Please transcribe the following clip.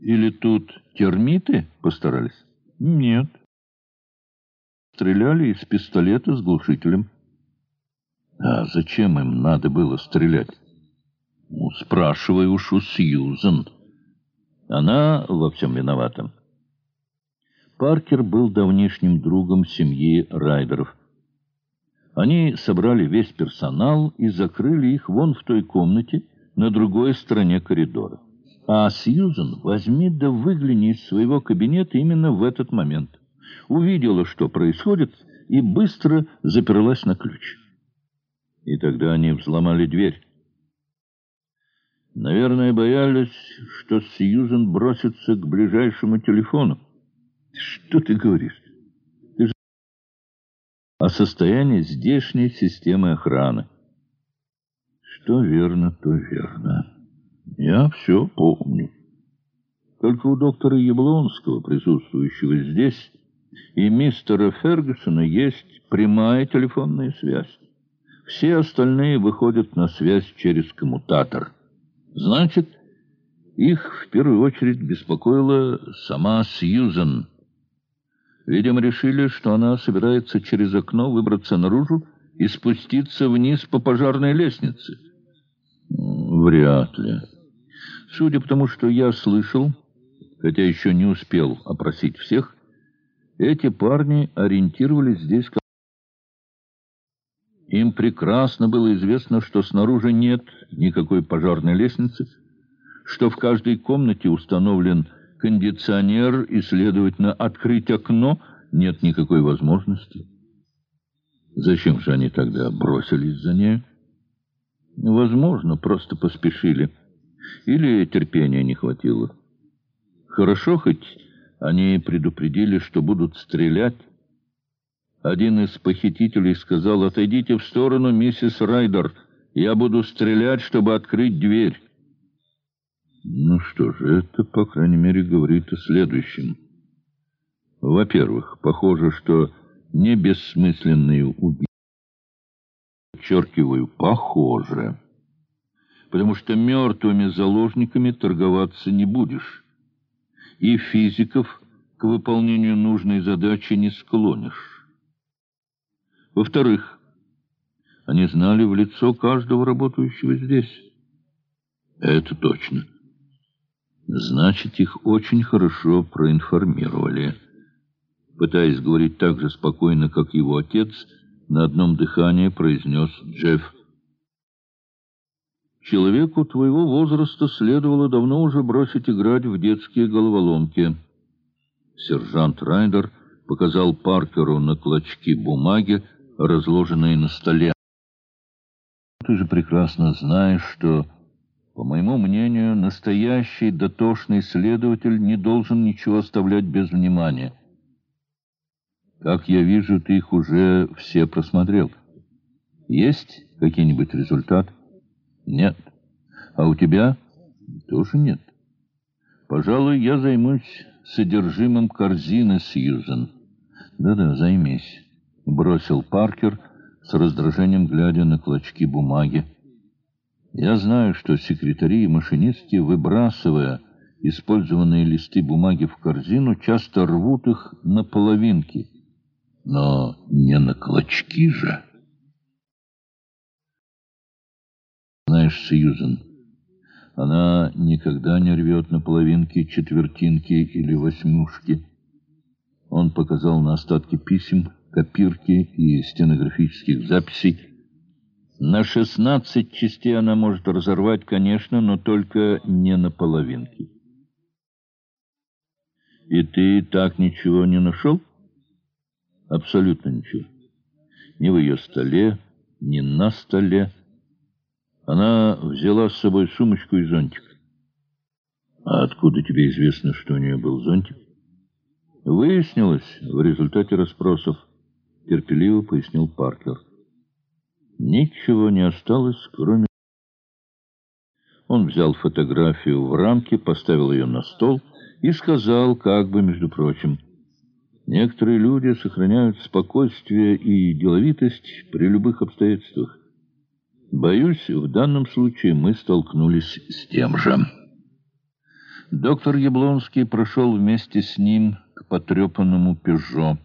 Или тут термиты постарались? Нет. Стреляли из пистолета с глушителем. А зачем им надо было стрелять? Ну, спрашивай уж у Сьюзен. Она во всем виновата. Паркер был давнишним другом семьи Райдеров. Они собрали весь персонал и закрыли их вон в той комнате на другой стороне коридора. А Сьюзен возьми да выгляни из своего кабинета именно в этот момент. Увидела, что происходит, и быстро заперлась на ключ. И тогда они взломали дверь. Наверное, боялись, что Сьюзен бросится к ближайшему телефону. Что ты говоришь? Ты же... О состоянии здешней системы охраны. Что верно, то верно. Я все помню. Только у доктора Яблонского, присутствующего здесь, и мистера Фергюсона есть прямая телефонная связь. Все остальные выходят на связь через коммутатор. Значит, их в первую очередь беспокоила сама Сьюзен. Видимо, решили, что она собирается через окно выбраться наружу и спуститься вниз по пожарной лестнице. Вряд ли. Судя по тому, что я слышал, хотя еще не успел опросить всех, эти парни ориентировались здесь как... Им прекрасно было известно, что снаружи нет никакой пожарной лестницы, что в каждой комнате установлен кондиционер и, следовательно, открыть окно нет никакой возможности. Зачем же они тогда бросились за ней? Возможно, просто поспешили. Или терпения не хватило. Хорошо, хоть они предупредили, что будут стрелять. Один из похитителей сказал, «Отойдите в сторону, миссис Райдер, я буду стрелять, чтобы открыть дверь». Ну что же, это, по крайней мере, говорит о следующем. Во-первых, похоже, что не бессмысленные убийства. Подчеркиваю, похоже потому что мертвыми заложниками торговаться не будешь, и физиков к выполнению нужной задачи не склонишь. Во-вторых, они знали в лицо каждого работающего здесь. Это точно. Значит, их очень хорошо проинформировали. Пытаясь говорить так же спокойно, как его отец, на одном дыхании произнес Джефф. Человеку твоего возраста следовало давно уже бросить играть в детские головоломки. Сержант Райдер показал Паркеру на клочки бумаги, разложенные на столе. Ты же прекрасно знаешь, что, по моему мнению, настоящий дотошный следователь не должен ничего оставлять без внимания. Как я вижу, ты их уже все просмотрел. Есть какие-нибудь результаты? Нет. А у тебя? Тоже нет. Пожалуй, я займусь содержимым корзины, Сьюзен. Да-да, займись. Бросил Паркер с раздражением, глядя на клочки бумаги. Я знаю, что секретари и машинистки, выбрасывая использованные листы бумаги в корзину, часто рвут их на половинки. Но не на клочки же. Знаешь, Сьюзен, она никогда не рвет на половинки, четвертинки или восьмушки. Он показал на остатки писем, копирки и стенографических записей. На шестнадцать частей она может разорвать, конечно, но только не на половинки. И ты так ничего не нашел? Абсолютно ничего. Ни в ее столе, ни на столе. Она взяла с собой сумочку и зонтик. А откуда тебе известно, что у нее был зонтик? Выяснилось в результате расспросов, терпеливо пояснил Паркер. Ничего не осталось, кроме... Он взял фотографию в рамке, поставил ее на стол и сказал, как бы, между прочим, «Некоторые люди сохраняют спокойствие и деловитость при любых обстоятельствах. Боюсь, в данном случае мы столкнулись с тем же. Доктор Яблонский прошел вместе с ним к потрепанному «Пежо».